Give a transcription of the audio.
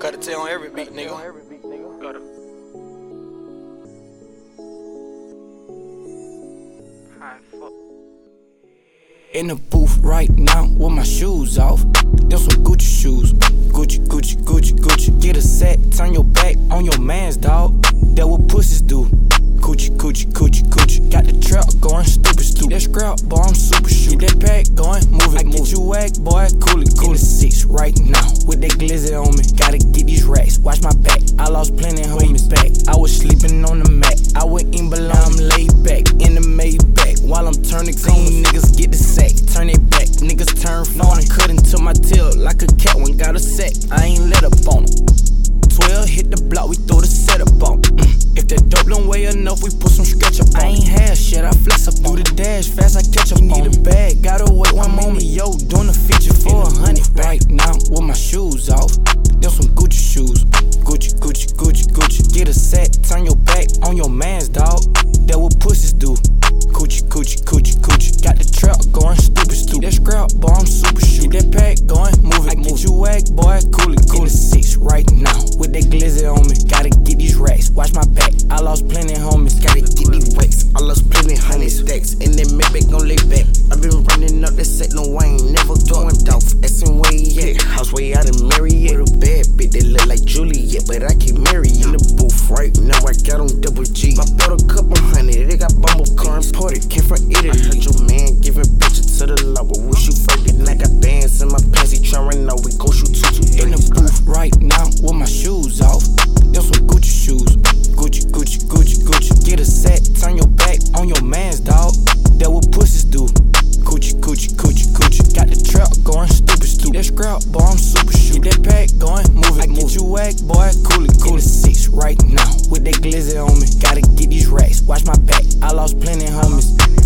Cut it tail on every beat, nigga. Got it. In the booth right now with my shoes off. Them some Gucci shoes. Gucci, Gucci, Gucci, Gucci. Get a set, turn your back on your man's dog. That what pussies do. Coochie, coochie, coochie, coochie. Got the trap going stupid, stupid. That scrap, boy, I'm super shoot. Get that pack going, move it, I move. Get you whack, boy, cool it, cool it. Six right now with that glizzy on me. Gotta get these racks, watch my back. I lost plenty homies back. I was sleeping on the mat. I would in below, I'm laid back in the Maybach while I'm turning clean. Niggas get the sack, turn it back. Niggas turn phony. Cut into my tail like a cat when got a sack. I ain't let up on 'em. 12 hit the block, we throw the setup on. Mm. If that dope don't weigh enough, we put shit, I flex up. Do the dash fast, I catch up. You need a bag, gotta wait one moment. Yo, doing a feature for a hundred. Right now, with my shoes off. Them some Gucci shoes. Gucci, Gucci, Gucci, Gucci. Get a set, turn your back on your man's dog. That what pussies do. Coochie, coochie, coochie, coochie. Got the trap going stupid, stupid. That scrap, boy, I'm super shoot. Get that pack going, move it, I move. Get you whack, boy, cool it, cool it. Six right now with that glizzy on me. Gotta get these racks, watch my back. I lost plenty homies. Gotta hundred stacks. And that Maybach gon' lay back. i been running up that set, no I ain't never going off. Asking where he at. House way out of Marriott. With a bad bitch that look like Juliet, but I can't marry in the booth right now. I got on double G. I bought a couple hundred. They got bumble car imported. Came from Italy. I heard your man giving bitches to the law. But wish you further. I got bands in my pants. He trying know we go shoot two two In the booth right now swag, boy, cool it, cool it. Six right now, with that glizzy on me. Gotta get these racks, watch my back. I lost plenty homies.